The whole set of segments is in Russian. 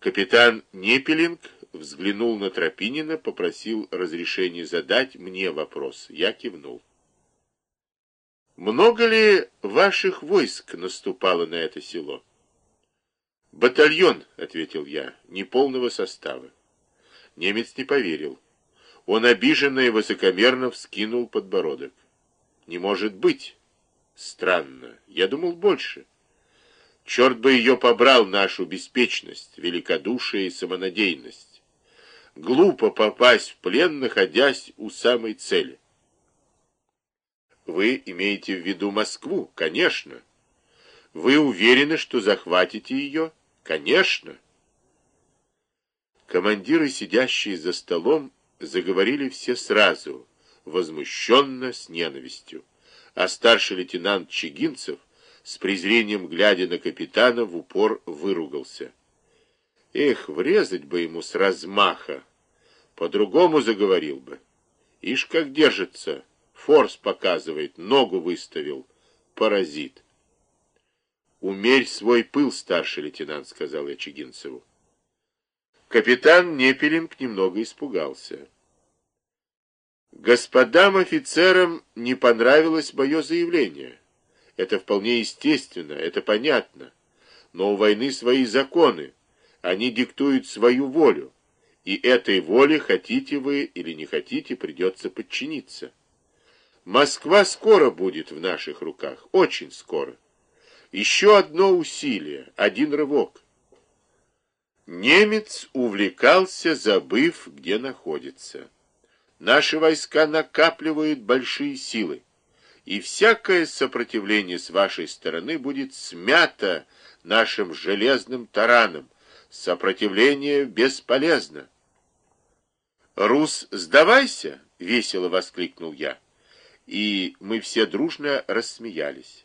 Капитан Непелинг взглянул на Тропинина, попросил разрешения задать мне вопрос. Я кивнул. Много ли ваших войск наступало на это село? Батальон, ответил я, неполного состава. Немец не поверил. Он обиженно и высокомерно вскинул подбородок. Не может быть. Странно. Я думал больше. Черт бы ее побрал, нашу беспечность, великодушие и самонадеянность. Глупо попасть в плен, находясь у самой цели. Вы имеете в виду Москву? Конечно. Вы уверены, что захватите ее? Конечно. Командиры, сидящие за столом, заговорили все сразу, возмущенно, с ненавистью. А старший лейтенант Чигинцев, с презрением глядя на капитана, в упор выругался. Эх, врезать бы ему с размаха, по-другому заговорил бы. Ишь, как держится, форс показывает, ногу выставил, паразит. «Умерь свой пыл, старший лейтенант», — сказал я Чигинцеву. Капитан Непелинг немного испугался. Господам офицерам не понравилось мое заявление. Это вполне естественно, это понятно. Но у войны свои законы. Они диктуют свою волю. И этой воле, хотите вы или не хотите, придется подчиниться. Москва скоро будет в наших руках, очень скоро. Еще одно усилие, один рывок. Немец увлекался, забыв, где находится. Наши войска накапливают большие силы, и всякое сопротивление с вашей стороны будет смято нашим железным тараном. Сопротивление бесполезно. «Рус, сдавайся!» — весело воскликнул я. И мы все дружно рассмеялись.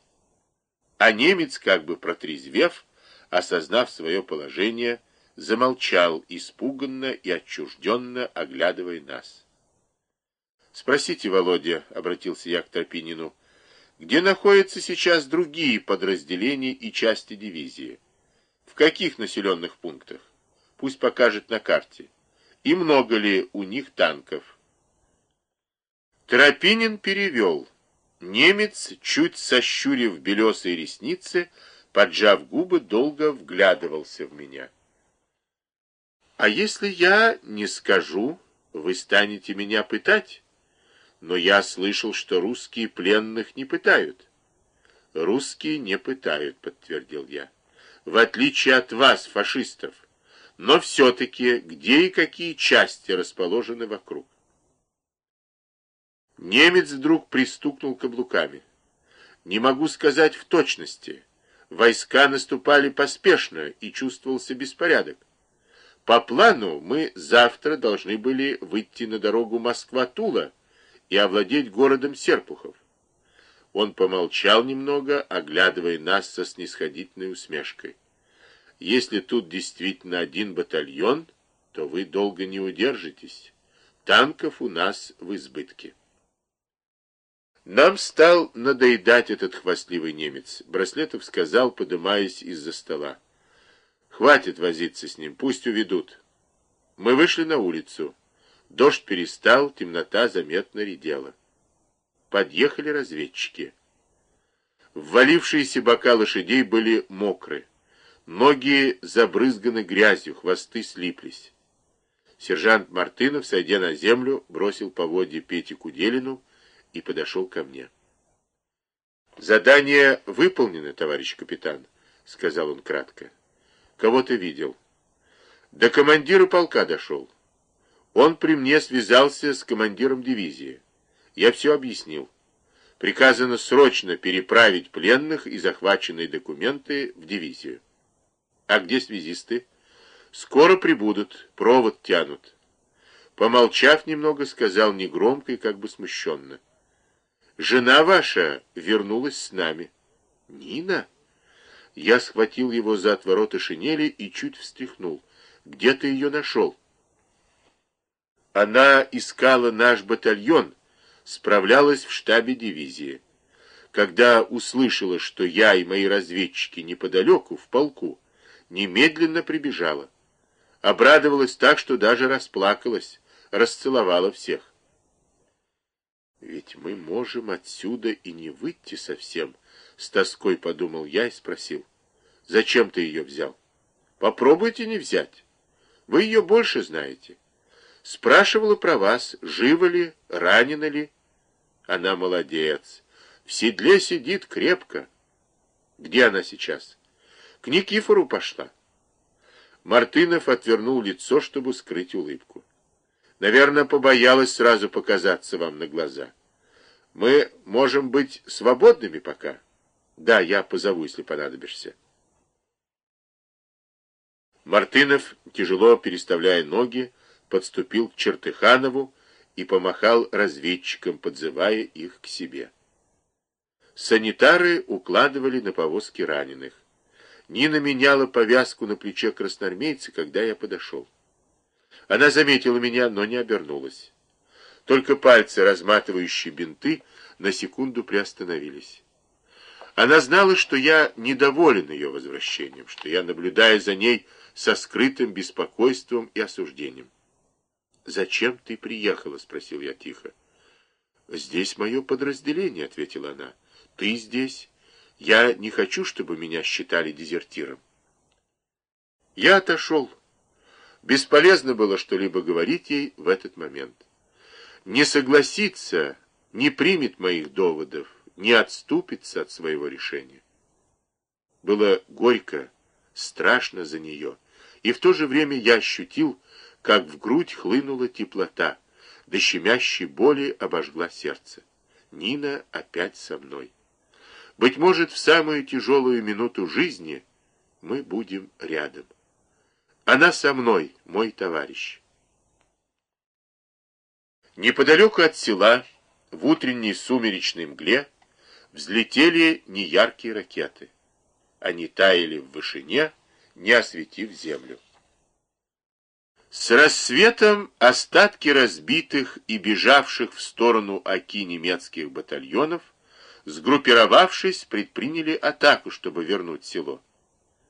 А немец, как бы протрезвев, осознав свое положение, замолчал, испуганно и отчужденно оглядывая нас. «Спросите, Володя», — обратился я к Тропинину, «где находятся сейчас другие подразделения и части дивизии? В каких населенных пунктах? Пусть покажет на карте. И много ли у них танков?» Тропинин перевел. Немец, чуть сощурив белесые ресницы, поджав губы, долго вглядывался в меня. А если я не скажу, вы станете меня пытать? Но я слышал, что русские пленных не пытают. Русские не пытают, подтвердил я. В отличие от вас, фашистов. Но все-таки где и какие части расположены вокруг? Немец вдруг пристукнул каблуками. Не могу сказать в точности. Войска наступали поспешно, и чувствовался беспорядок. По плану мы завтра должны были выйти на дорогу Москва-Тула и овладеть городом Серпухов. Он помолчал немного, оглядывая нас со снисходительной усмешкой. Если тут действительно один батальон, то вы долго не удержитесь. Танков у нас в избытке. Нам стал надоедать этот хвастливый немец. Браслетов сказал, подымаясь из-за стола. Хватит возиться с ним, пусть уведут. Мы вышли на улицу. Дождь перестал, темнота заметно редела. Подъехали разведчики. Ввалившиеся бока лошадей были мокры. Ноги забрызганы грязью, хвосты слиплись. Сержант Мартынов, сойдя на землю, бросил поводья Пете Куделину и подошел ко мне. «Задание выполнено, товарищ капитан», — сказал он кратко. Кого-то видел. До командира полка дошел. Он при мне связался с командиром дивизии. Я все объяснил. Приказано срочно переправить пленных и захваченные документы в дивизию. А где связисты? Скоро прибудут, провод тянут. Помолчав немного, сказал негромко и как бы смущенно. Жена ваша вернулась с нами. Нина? Я схватил его за отвороты шинели и чуть встряхнул. «Где ты ее нашел?» Она искала наш батальон, справлялась в штабе дивизии. Когда услышала, что я и мои разведчики неподалеку, в полку, немедленно прибежала. Обрадовалась так, что даже расплакалась, расцеловала всех. Ведь мы можем отсюда и не выйти совсем, с тоской подумал я и спросил. Зачем ты ее взял? Попробуйте не взять. Вы ее больше знаете. Спрашивала про вас, живы ли, ранена ли. Она молодец. В седле сидит крепко. Где она сейчас? К Никифору пошла. Мартынов отвернул лицо, чтобы скрыть улыбку. Наверное, побоялась сразу показаться вам на глаза. Мы можем быть свободными пока. Да, я позову, если понадобишься. Мартынов, тяжело переставляя ноги, подступил к Чертыханову и помахал разведчикам, подзывая их к себе. Санитары укладывали на повозки раненых. Нина меняла повязку на плече красноармейца, когда я подошел. Она заметила меня, но не обернулась. Только пальцы, разматывающие бинты, на секунду приостановились. Она знала, что я недоволен ее возвращением, что я наблюдаю за ней со скрытым беспокойством и осуждением. «Зачем ты приехала?» — спросил я тихо. «Здесь мое подразделение», — ответила она. «Ты здесь. Я не хочу, чтобы меня считали дезертиром». Я отошел. Бесполезно было что-либо говорить ей в этот момент. Не согласится, не примет моих доводов, не отступится от своего решения. Было горько, страшно за нее, и в то же время я ощутил, как в грудь хлынула теплота, до щемящей боли обожгла сердце. Нина опять со мной. Быть может, в самую тяжелую минуту жизни мы будем рядом. Она со мной, мой товарищ. Неподалеку от села, в утренней сумеречной мгле, взлетели неяркие ракеты. Они таяли в вышине, не осветив землю. С рассветом остатки разбитых и бежавших в сторону Оки немецких батальонов, сгруппировавшись, предприняли атаку, чтобы вернуть село.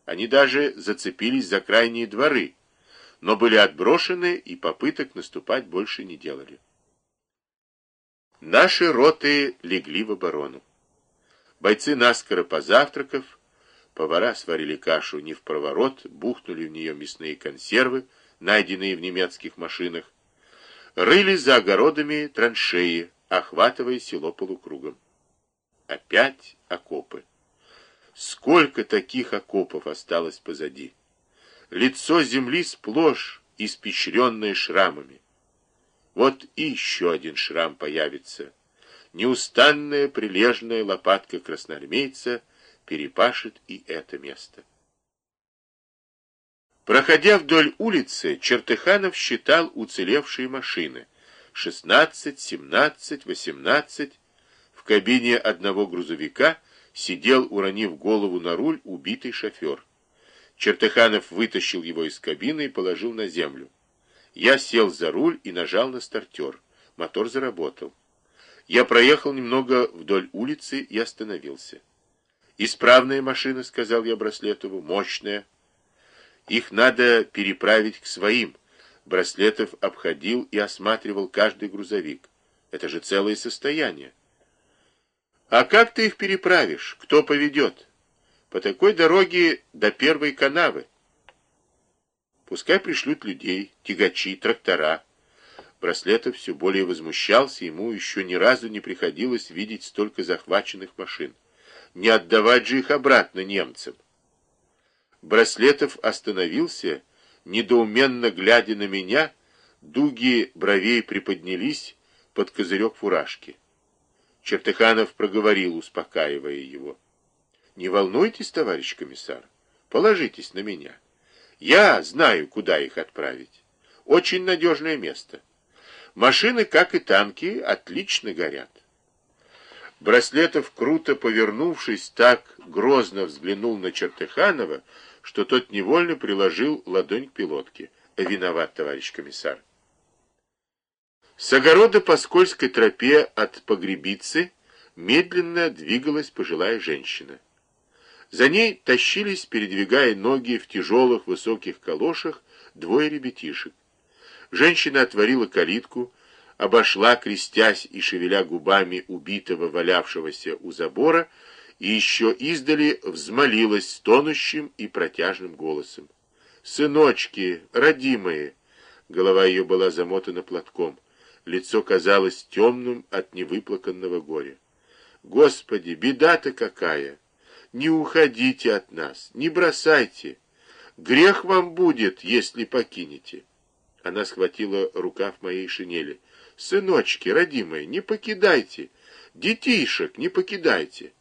Они даже зацепились за крайние дворы, но были отброшены и попыток наступать больше не делали. Наши роты легли в оборону. Бойцы наскоро позавтракав, повара сварили кашу не в проворот, бухнули в нее мясные консервы, найденные в немецких машинах, рыли за огородами траншеи, охватывая село полукругом. Опять окопы. Сколько таких окопов осталось позади? Лицо земли сплошь испещренное шрамами. Вот и еще один шрам появится. Неустанная прилежная лопатка красноармейца перепашет и это место. Проходя вдоль улицы, Чертыханов считал уцелевшие машины. 16, 17, 18. В кабине одного грузовика сидел, уронив голову на руль, убитый шофер. Чертыханов вытащил его из кабины и положил на землю. Я сел за руль и нажал на стартер. Мотор заработал. Я проехал немного вдоль улицы и остановился. «Исправная машина», — сказал я Браслетову, — «мощная». Их надо переправить к своим. Браслетов обходил и осматривал каждый грузовик. Это же целое состояние. А как ты их переправишь? Кто поведет? По такой дороге до первой канавы. Пускай пришлют людей, тягачи, трактора. Браслетов все более возмущался, ему еще ни разу не приходилось видеть столько захваченных машин. Не отдавать же их обратно немцам. Браслетов остановился, недоуменно глядя на меня, дуги бровей приподнялись под козырек фуражки. Чертыханов проговорил, успокаивая его. «Не волнуйтесь, товарищ комиссар, положитесь на меня. Я знаю, куда их отправить. Очень надежное место. Машины, как и танки, отлично горят». Браслетов, круто повернувшись, так грозно взглянул на Чертыханова, что тот невольно приложил ладонь к пилотке. «Виноват, товарищ комиссар». С огорода по скользкой тропе от погребицы медленно двигалась пожилая женщина. За ней тащились, передвигая ноги в тяжелых высоких калошах, двое ребятишек. Женщина отворила калитку, обошла, крестясь и шевеля губами убитого, валявшегося у забора, и еще издали взмолилась стонущим и протяжным голосом. «Сыночки, родимые!» Голова ее была замотана платком. Лицо казалось темным от невыплаканного горя. «Господи, беда-то какая! Не уходите от нас, не бросайте! Грех вам будет, если покинете!» Она схватила рукав моей шинели. «Сыночки, родимые, не покидайте! Детишек не покидайте!»